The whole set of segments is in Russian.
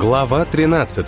Глава 13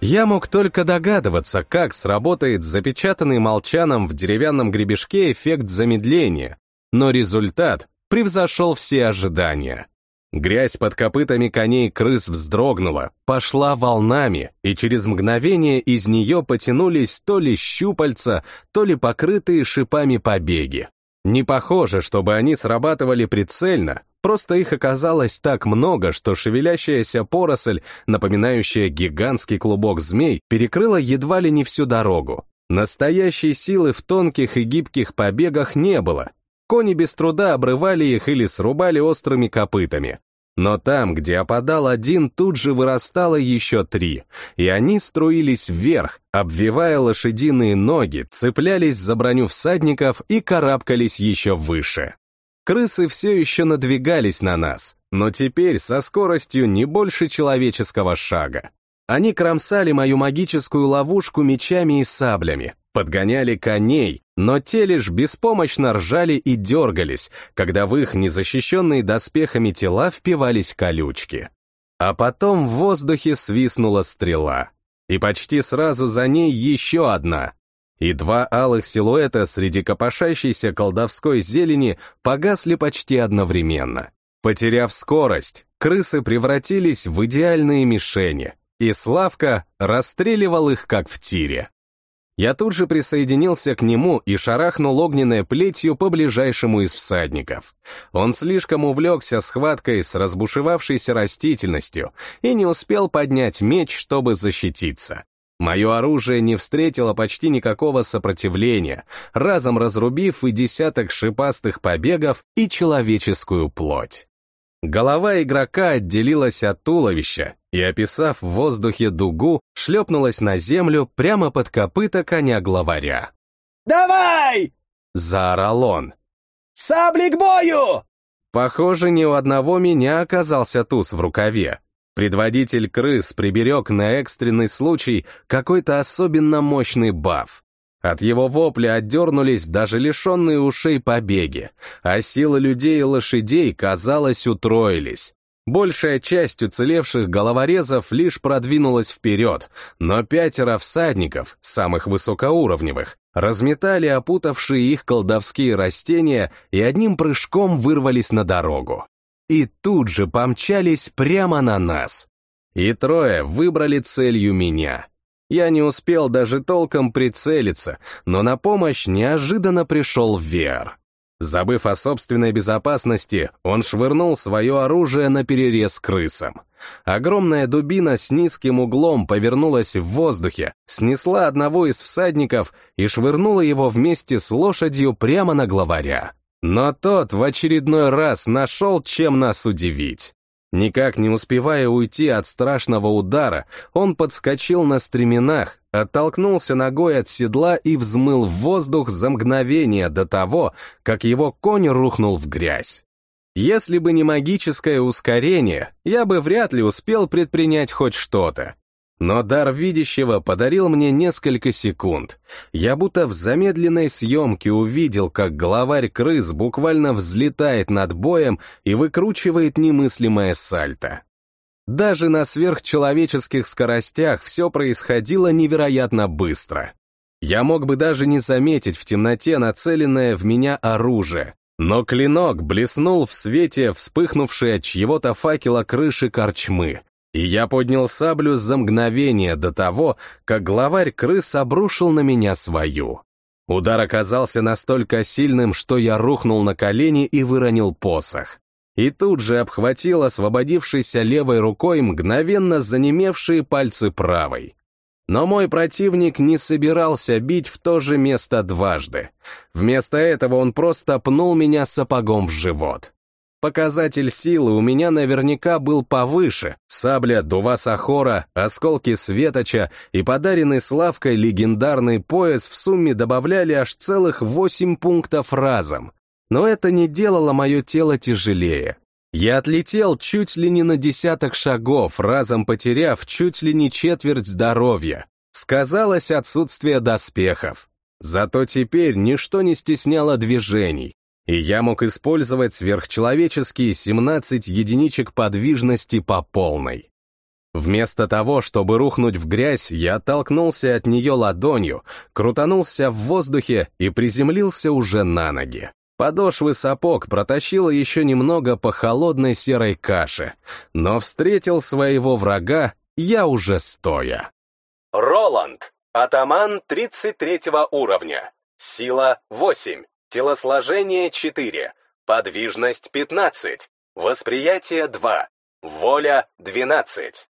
Я мог только догадываться, как сработает запечатанный молчаном в деревянном гребешке эффект замедления, но результат превзошел все ожидания. Грязь под копытами коней крыс вздрогнула, пошла волнами, и через мгновение из нее потянулись то ли щупальца, то ли покрытые шипами побеги. Не похоже, чтобы они срабатывали прицельно, просто их оказалось так много, что шевелящаяся поросль, напоминающая гигантский клубок змей, перекрыла едва ли не всю дорогу. Настоящей силы в тонких и гибких побегах не было, Кони без труда обрывали их или срубали острыми копытами. Но там, где опадал один, тут же вырастало еще три, и они струились вверх, обвивая лошадиные ноги, цеплялись за броню всадников и карабкались еще выше. Крысы все еще надвигались на нас, но теперь со скоростью не больше человеческого шага. Они кромсали мою магическую ловушку мечами и саблями, подгоняли коней, но те лишь беспомощно ржали и дергались, когда в их незащищенные доспехами тела впивались колючки. А потом в воздухе свистнула стрела. И почти сразу за ней еще одна. И два алых силуэта среди копошащейся колдовской зелени погасли почти одновременно. Потеряв скорость, крысы превратились в идеальные мишени, и Славка расстреливал их как в тире. Я тут же присоединился к нему и шарахнул огненной плетью по ближайшему из всадников. Он слишком увлекся схваткой с разбушевавшейся растительностью и не успел поднять меч, чтобы защититься. Мое оружие не встретило почти никакого сопротивления, разом разрубив и десяток шипастых побегов и человеческую плоть. Голова игрока отделилась от туловища и, описав в воздухе дугу, шлепнулась на землю прямо под копыта коня-главаря. «Давай!» — заорал он. «Сабли к бою!» Похоже, ни у одного меня оказался туз в рукаве. Предводитель крыс приберег на экстренный случай какой-то особенно мощный баф. От его вопля отдернулись даже лишенные ушей побеги, а силы людей и лошадей, казалось, утроились. Большая часть уцелевших головорезов лишь продвинулась вперед, но пятеро всадников, самых высокоуровневых, разметали опутавшие их колдовские растения и одним прыжком вырвались на дорогу. И тут же помчались прямо на нас. И трое выбрали целью меня. Я не успел даже толком прицелиться, но на помощь неожиданно пришел Вер. Забыв о собственной безопасности, он швырнул свое оружие на перерез крысам. Огромная дубина с низким углом повернулась в воздухе, снесла одного из всадников и швырнула его вместе с лошадью прямо на главаря. Но тот в очередной раз нашел, чем нас удивить. Никак не успевая уйти от страшного удара, он подскочил на стременах, оттолкнулся ногой от седла и взмыл в воздух за мгновение до того, как его конь рухнул в грязь. Если бы не магическое ускорение, я бы вряд ли успел предпринять хоть что-то. Но дар видящего подарил мне несколько секунд. Я будто в замедленной съемке увидел, как главарь крыс буквально взлетает над боем и выкручивает немыслимое сальто. Даже на сверхчеловеческих скоростях все происходило невероятно быстро. Я мог бы даже не заметить в темноте нацеленное в меня оружие, но клинок блеснул в свете вспыхнувшей от чьего-то факела крыши корчмы, и я поднял саблю за мгновение до того, как главарь крыс обрушил на меня свою. Удар оказался настолько сильным, что я рухнул на колени и выронил посох. И тут же обхватил освободившейся левой рукой мгновенно занемевшие пальцы правой. Но мой противник не собирался бить в то же место дважды. Вместо этого он просто пнул меня сапогом в живот. Показатель силы у меня наверняка был повыше. Сабля Дува Сахора, осколки Светоча и подаренный Славкой легендарный пояс в сумме добавляли аж целых восемь пунктов разом. Но это не делало мое тело тяжелее. Я отлетел чуть ли не на десяток шагов, разом потеряв чуть ли не четверть здоровья. Сказалось отсутствие доспехов. Зато теперь ничто не стесняло движений, и я мог использовать сверхчеловеческие 17 единичек подвижности по полной. Вместо того, чтобы рухнуть в грязь, я оттолкнулся от нее ладонью, крутанулся в воздухе и приземлился уже на ноги. Подошвы сапог протащило еще немного по холодной серой каше, но встретил своего врага я уже стоя. Роланд, атаман 33 уровня, сила 8, телосложение 4, подвижность 15, восприятие 2, воля 12.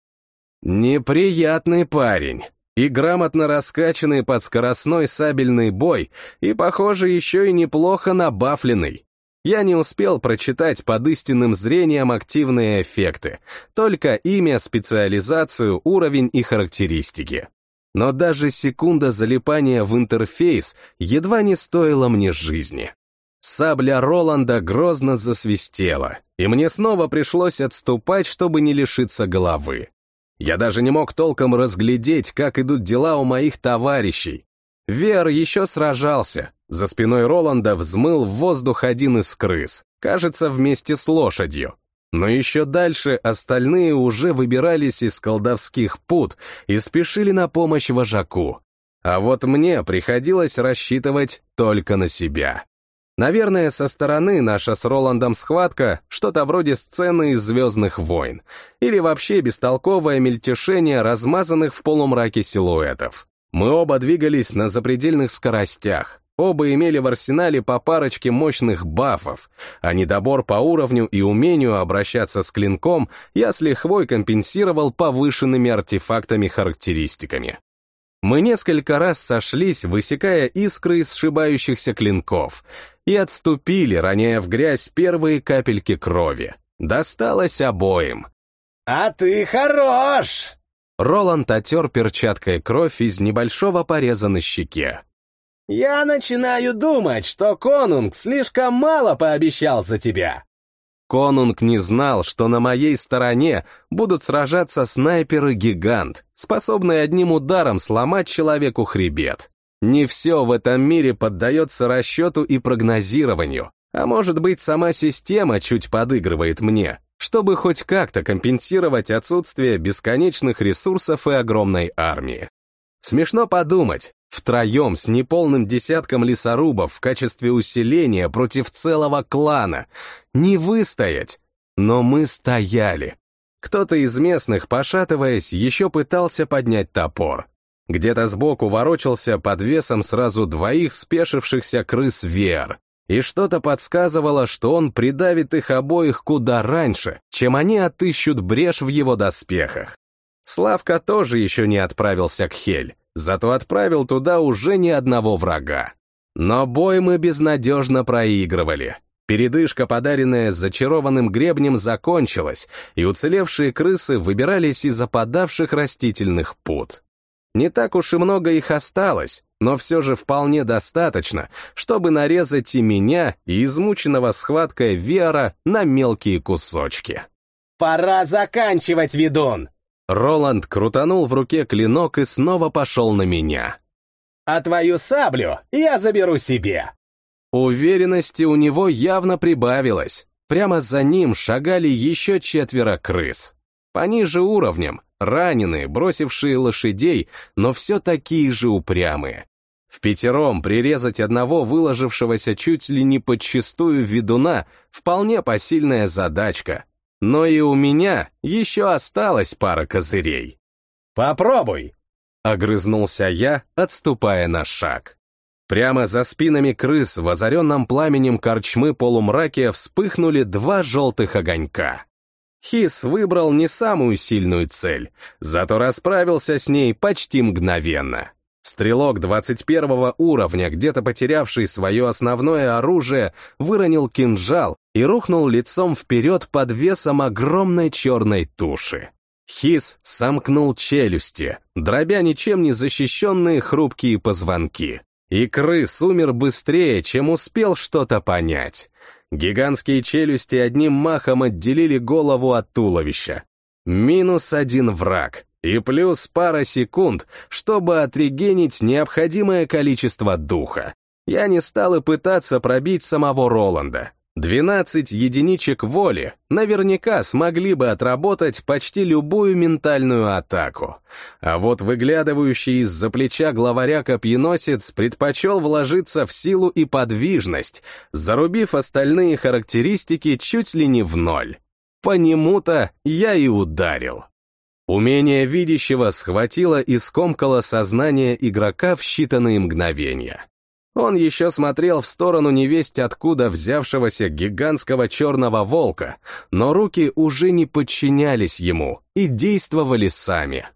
Неприятный парень. И грамотно раскачанный под скоростной сабельный бой, и, похоже, еще и неплохо набафленный. Я не успел прочитать под истинным зрением активные эффекты, только имя, специализацию, уровень и характеристики. Но даже секунда залипания в интерфейс едва не стоила мне жизни. Сабля Роланда грозно засвистела, и мне снова пришлось отступать, чтобы не лишиться головы. Я даже не мог толком разглядеть, как идут дела у моих товарищей. Вер еще сражался, за спиной Роланда взмыл в воздух один из крыс, кажется, вместе с лошадью. Но еще дальше остальные уже выбирались из колдовских пут и спешили на помощь вожаку. А вот мне приходилось рассчитывать только на себя. Наверное, со стороны наша с Роландом схватка что-то вроде сцены из «Звездных войн» или вообще бестолковое мельтешение размазанных в полумраке силуэтов. Мы оба двигались на запредельных скоростях, Оба имели в арсенале по парочке мощных бафов, а недобор по уровню и умению обращаться с клинком я с лихвой компенсировал повышенными артефактами-характеристиками. Мы несколько раз сошлись, высекая искры из сшибающихся клинков, и отступили, роняя в грязь первые капельки крови. Досталось обоим. «А ты хорош!» Роланд отер перчаткой кровь из небольшого пореза на щеке. «Я начинаю думать, что Конунг слишком мало пообещал за тебя». Конунг не знал, что на моей стороне будут сражаться снайперы-гигант, способные одним ударом сломать человеку хребет. Не все в этом мире поддается расчету и прогнозированию, а может быть сама система чуть подыгрывает мне, чтобы хоть как-то компенсировать отсутствие бесконечных ресурсов и огромной армии. Смешно подумать, Втроем с неполным десятком лесорубов в качестве усиления против целого клана. Не выстоять. Но мы стояли. Кто-то из местных, пошатываясь, еще пытался поднять топор. Где-то сбоку ворочался под весом сразу двоих спешившихся крыс Вер. И что-то подсказывало, что он придавит их обоих куда раньше, чем они отыщут брешь в его доспехах. Славка тоже еще не отправился к Хель зато отправил туда уже ни одного врага. Но бой мы безнадежно проигрывали. Передышка, подаренная зачарованным гребнем, закончилась, и уцелевшие крысы выбирались из западавших растительных пут. Не так уж и много их осталось, но все же вполне достаточно, чтобы нарезать и меня, и измученного схваткой Вера на мелкие кусочки. «Пора заканчивать, ведун!» Роланд крутанул в руке клинок и снова пошел на меня. «А твою саблю я заберу себе!» Уверенности у него явно прибавилось. Прямо за ним шагали еще четверо крыс. Пониже уровнем, раненые, бросившие лошадей, но все такие же упрямые. В пятером прирезать одного выложившегося чуть ли не подчистую ведуна вполне посильная задачка, но и у меня еще осталась пара козырей. «Попробуй!» — огрызнулся я, отступая на шаг. Прямо за спинами крыс в озаренном пламенем корчмы полумраке вспыхнули два желтых огонька. Хис выбрал не самую сильную цель, зато расправился с ней почти мгновенно. Стрелок 21 уровня, где-то потерявший свое основное оружие, выронил кинжал и рухнул лицом вперед под весом огромной черной туши. Хис сомкнул челюсти, дробя ничем не защищенные хрупкие позвонки. И крыс умер быстрее, чем успел что-то понять. Гигантские челюсти одним махом отделили голову от туловища. Минус один враг, и плюс пара секунд, чтобы отрегенить необходимое количество духа. Я не стал и пытаться пробить самого Роланда. 12 единичек воли наверняка смогли бы отработать почти любую ментальную атаку. А вот выглядывающий из-за плеча главаря копьеносец предпочел вложиться в силу и подвижность, зарубив остальные характеристики чуть ли не в ноль. По нему-то я и ударил. Умение видящего схватило и скомкало сознание игрока в считанные мгновения. Он еще смотрел в сторону невесть откуда взявшегося гигантского черного волка, но руки уже не подчинялись ему и действовали сами.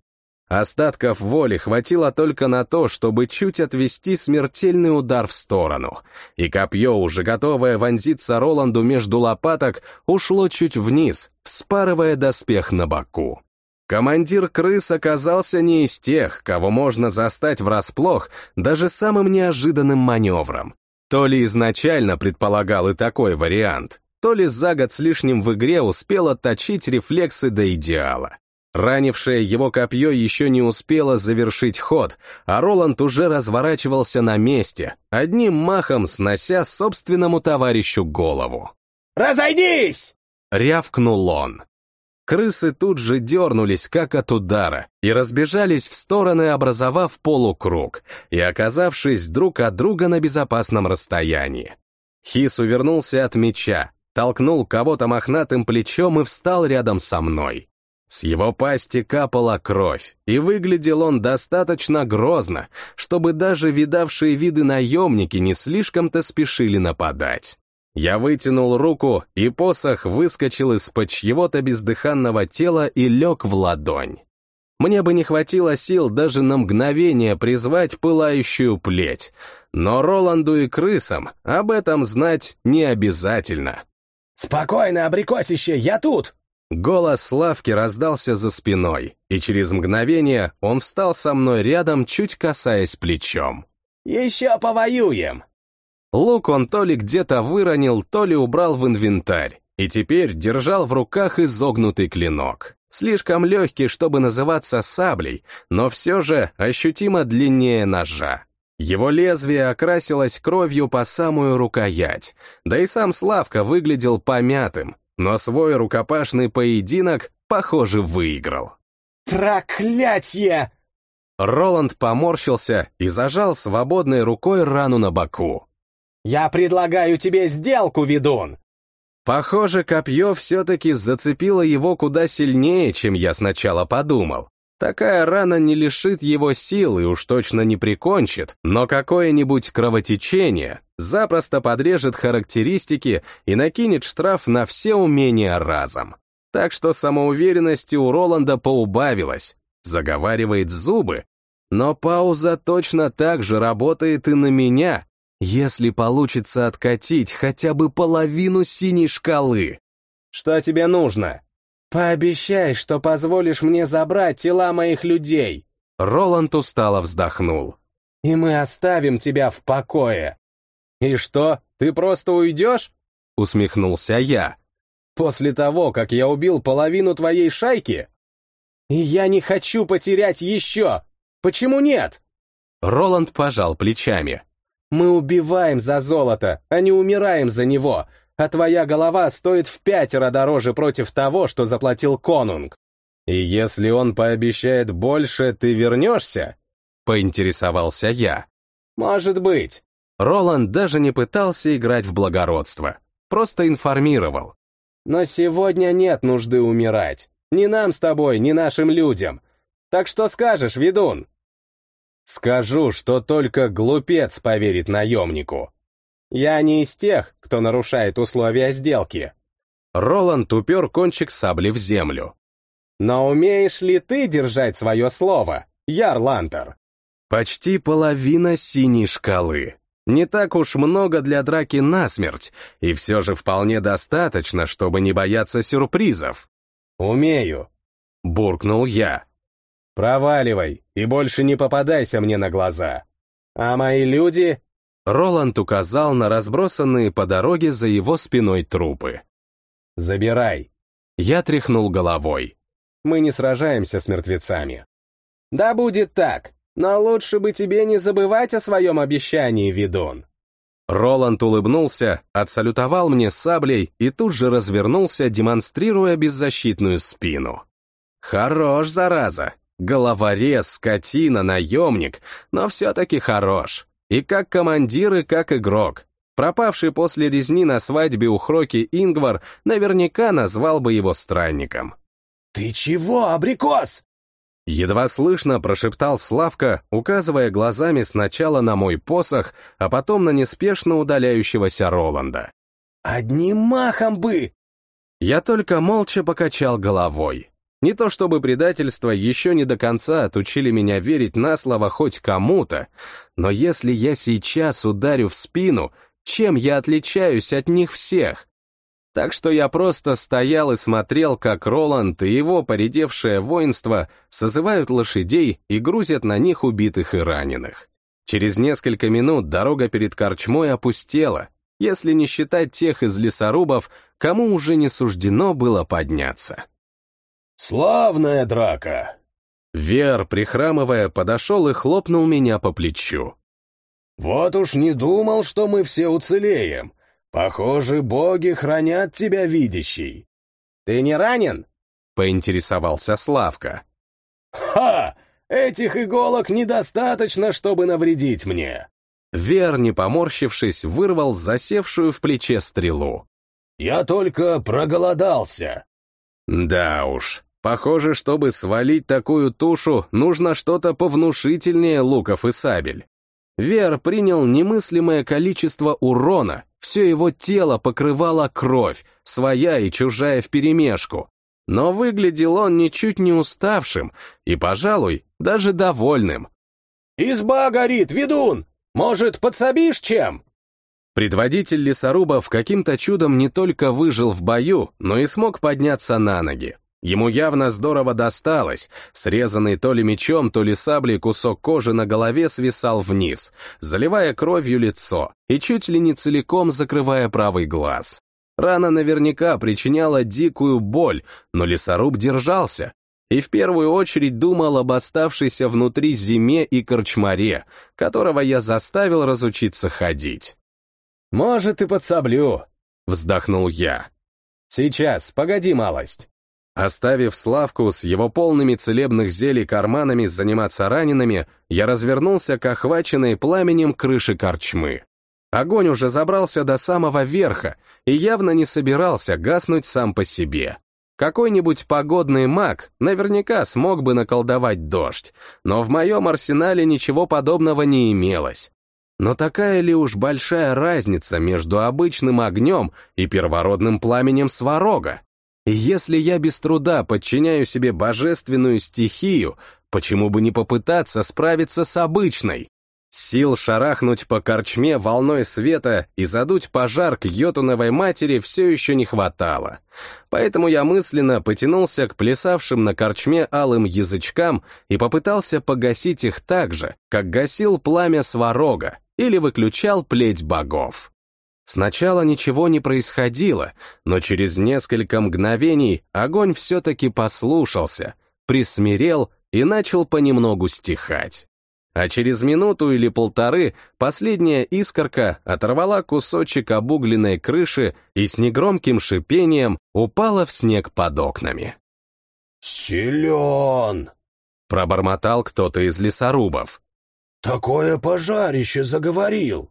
Остатков воли хватило только на то, чтобы чуть отвести смертельный удар в сторону, и копье, уже готовое вонзиться Роланду между лопаток, ушло чуть вниз, вспарывая доспех на боку. Командир крыс оказался не из тех, кого можно застать врасплох даже самым неожиданным маневром. То ли изначально предполагал и такой вариант, то ли за год с лишним в игре успел отточить рефлексы до идеала. Ранившее его копье еще не успело завершить ход, а Роланд уже разворачивался на месте, одним махом снося собственному товарищу голову. «Разойдись!» — рявкнул он. Крысы тут же дернулись, как от удара, и разбежались в стороны, образовав полукруг, и оказавшись друг от друга на безопасном расстоянии. Хис увернулся от меча, толкнул кого-то мохнатым плечом и встал рядом со мной. С его пасти капала кровь, и выглядел он достаточно грозно, чтобы даже видавшие виды наемники не слишком-то спешили нападать. Я вытянул руку, и посох выскочил из-под чьего-то бездыханного тела и лег в ладонь. Мне бы не хватило сил даже на мгновение призвать пылающую плеть, но Роланду и крысам об этом знать не обязательно. «Спокойно, абрикосище, я тут!» Голос Славки раздался за спиной, и через мгновение он встал со мной рядом, чуть касаясь плечом. «Еще повоюем!» Лук он то ли где-то выронил, то ли убрал в инвентарь, и теперь держал в руках изогнутый клинок. Слишком легкий, чтобы называться саблей, но все же ощутимо длиннее ножа. Его лезвие окрасилось кровью по самую рукоять, да и сам Славка выглядел помятым, но свой рукопашный поединок, похоже, выиграл. «Проклятье!» Роланд поморщился и зажал свободной рукой рану на боку. «Я предлагаю тебе сделку, ведун!» Похоже, копье все-таки зацепило его куда сильнее, чем я сначала подумал. Такая рана не лишит его сил и уж точно не прикончит, но какое-нибудь кровотечение запросто подрежет характеристики и накинет штраф на все умения разом. Так что самоуверенности у Роланда поубавилась, заговаривает зубы, но пауза точно так же работает и на меня, если получится откатить хотя бы половину синей шкалы. Что тебе нужно? Пообещай, что позволишь мне забрать тела моих людей. Роланд устало вздохнул. И мы оставим тебя в покое. И что, ты просто уйдешь? Усмехнулся я. После того, как я убил половину твоей шайки? И я не хочу потерять еще. Почему нет? Роланд пожал плечами. Мы убиваем за золото, а не умираем за него, а твоя голова стоит в пятеро дороже против того, что заплатил конунг. И если он пообещает больше, ты вернешься? Поинтересовался я. Может быть. Роланд даже не пытался играть в благородство, просто информировал. Но сегодня нет нужды умирать. Ни нам с тобой, ни нашим людям. Так что скажешь, ведун? Скажу, что только глупец поверит наемнику. Я не из тех, кто нарушает условия сделки. Роланд упер кончик сабли в землю. Но умеешь ли ты держать свое слово, Ярлантер? Почти половина синей шкалы. Не так уж много для драки насмерть, и все же вполне достаточно, чтобы не бояться сюрпризов. «Умею», — буркнул я. Проваливай и больше не попадайся мне на глаза. А мои люди...» Роланд указал на разбросанные по дороге за его спиной трупы. «Забирай». Я тряхнул головой. «Мы не сражаемся с мертвецами». «Да будет так, но лучше бы тебе не забывать о своем обещании, ведун». Роланд улыбнулся, отсалютовал мне саблей и тут же развернулся, демонстрируя беззащитную спину. Хорош, зараза. Головорез, скотина, наемник, но все-таки хорош. И как командир, и как игрок. Пропавший после резни на свадьбе у Хроки Ингвар наверняка назвал бы его странником. «Ты чего, абрикос?» Едва слышно прошептал Славка, указывая глазами сначала на мой посох, а потом на неспешно удаляющегося Роланда. «Одним махом бы!» Я только молча покачал головой. Не то чтобы предательство еще не до конца отучили меня верить на слово хоть кому-то, но если я сейчас ударю в спину, чем я отличаюсь от них всех? Так что я просто стоял и смотрел, как Роланд и его поредевшее воинство созывают лошадей и грузят на них убитых и раненых. Через несколько минут дорога перед корчмой опустела, если не считать тех из лесорубов, кому уже не суждено было подняться. «Славная драка!» Вер, прихрамывая, подошел и хлопнул меня по плечу. «Вот уж не думал, что мы все уцелеем. «Похоже, боги хранят тебя, видящий». «Ты не ранен?» — поинтересовался Славка. «Ха! Этих иголок недостаточно, чтобы навредить мне!» Вер, не поморщившись, вырвал засевшую в плече стрелу. «Я только проголодался». «Да уж, похоже, чтобы свалить такую тушу, нужно что-то повнушительнее луков и сабель. Вер принял немыслимое количество урона, все его тело покрывало кровь, своя и чужая вперемешку. Но выглядел он ничуть не уставшим и, пожалуй, даже довольным. «Изба горит, ведун! Может, подсобишь чем?» Предводитель лесорубов каким-то чудом не только выжил в бою, но и смог подняться на ноги. Ему явно здорово досталось. Срезанный то ли мечом, то ли саблей кусок кожи на голове свисал вниз, заливая кровью лицо и чуть ли не целиком закрывая правый глаз. Рана наверняка причиняла дикую боль, но лесоруб держался и в первую очередь думал об оставшейся внутри зиме и корчмаре, которого я заставил разучиться ходить. «Может, и подсоблю», — вздохнул я. «Сейчас, погоди малость». Оставив Славку с его полными целебных зелий карманами заниматься ранеными, я развернулся к охваченной пламенем крыши корчмы. Огонь уже забрался до самого верха и явно не собирался гаснуть сам по себе. Какой-нибудь погодный маг наверняка смог бы наколдовать дождь, но в моем арсенале ничего подобного не имелось. Но такая ли уж большая разница между обычным огнем и первородным пламенем сварога? Если я без труда подчиняю себе божественную стихию, почему бы не попытаться справиться с обычной? Сил шарахнуть по корчме волной света и задуть пожар к йотуновой матери все еще не хватало. Поэтому я мысленно потянулся к плясавшим на корчме алым язычкам и попытался погасить их так же, как гасил пламя сварога или выключал плеть богов. Сначала ничего не происходило, но через несколько мгновений огонь все-таки послушался, присмирел и начал понемногу стихать. А через минуту или полторы последняя искорка оторвала кусочек обугленной крыши и с негромким шипением упала в снег под окнами. «Силен!» — пробормотал кто-то из лесорубов. «Такое пожарище заговорил!»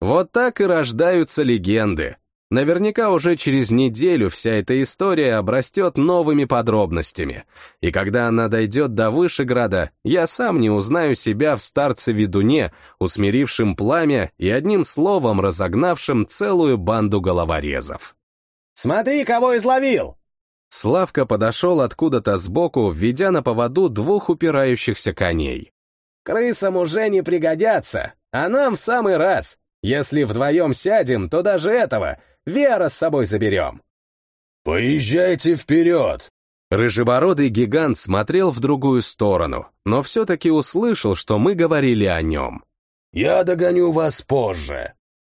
Вот так и рождаются легенды. Наверняка уже через неделю вся эта история обрастет новыми подробностями, и когда она дойдет до Вышеграда, я сам не узнаю себя в старце-ведуне, усмирившем пламя и одним словом разогнавшим целую банду головорезов. «Смотри, кого изловил!» Славка подошел откуда-то сбоку, ведя на поводу двух упирающихся коней. «Крысам уже не пригодятся, а нам в самый раз. Если вдвоем сядем, то даже этого Вера с собой заберем. Поезжайте вперед. Рыжебородый гигант смотрел в другую сторону, но все-таки услышал, что мы говорили о нем. «Я догоню вас позже».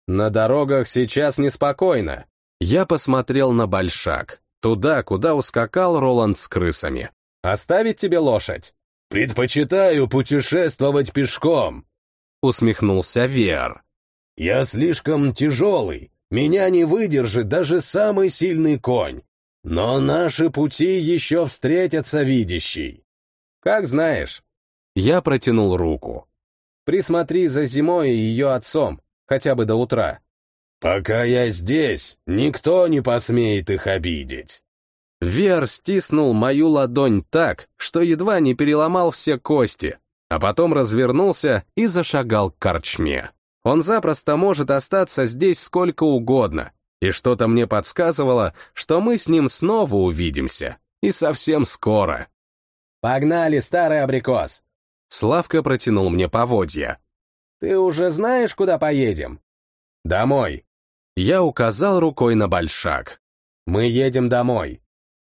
«На дорогах сейчас неспокойно». Я посмотрел на большак, туда, куда ускакал Роланд с крысами. «Оставить тебе лошадь?» «Предпочитаю путешествовать пешком», — усмехнулся Вер. Я слишком тяжелый, меня не выдержит даже самый сильный конь. Но наши пути еще встретятся, видящий. Как знаешь. Я протянул руку. Присмотри за зимой и ее отцом, хотя бы до утра. Пока я здесь, никто не посмеет их обидеть. Вер стиснул мою ладонь так, что едва не переломал все кости, а потом развернулся и зашагал к корчме. Он запросто может остаться здесь сколько угодно, и что-то мне подсказывало, что мы с ним снова увидимся, и совсем скоро. «Погнали, старый абрикос!» Славка протянул мне поводья. «Ты уже знаешь, куда поедем?» «Домой». Я указал рукой на большак. «Мы едем домой.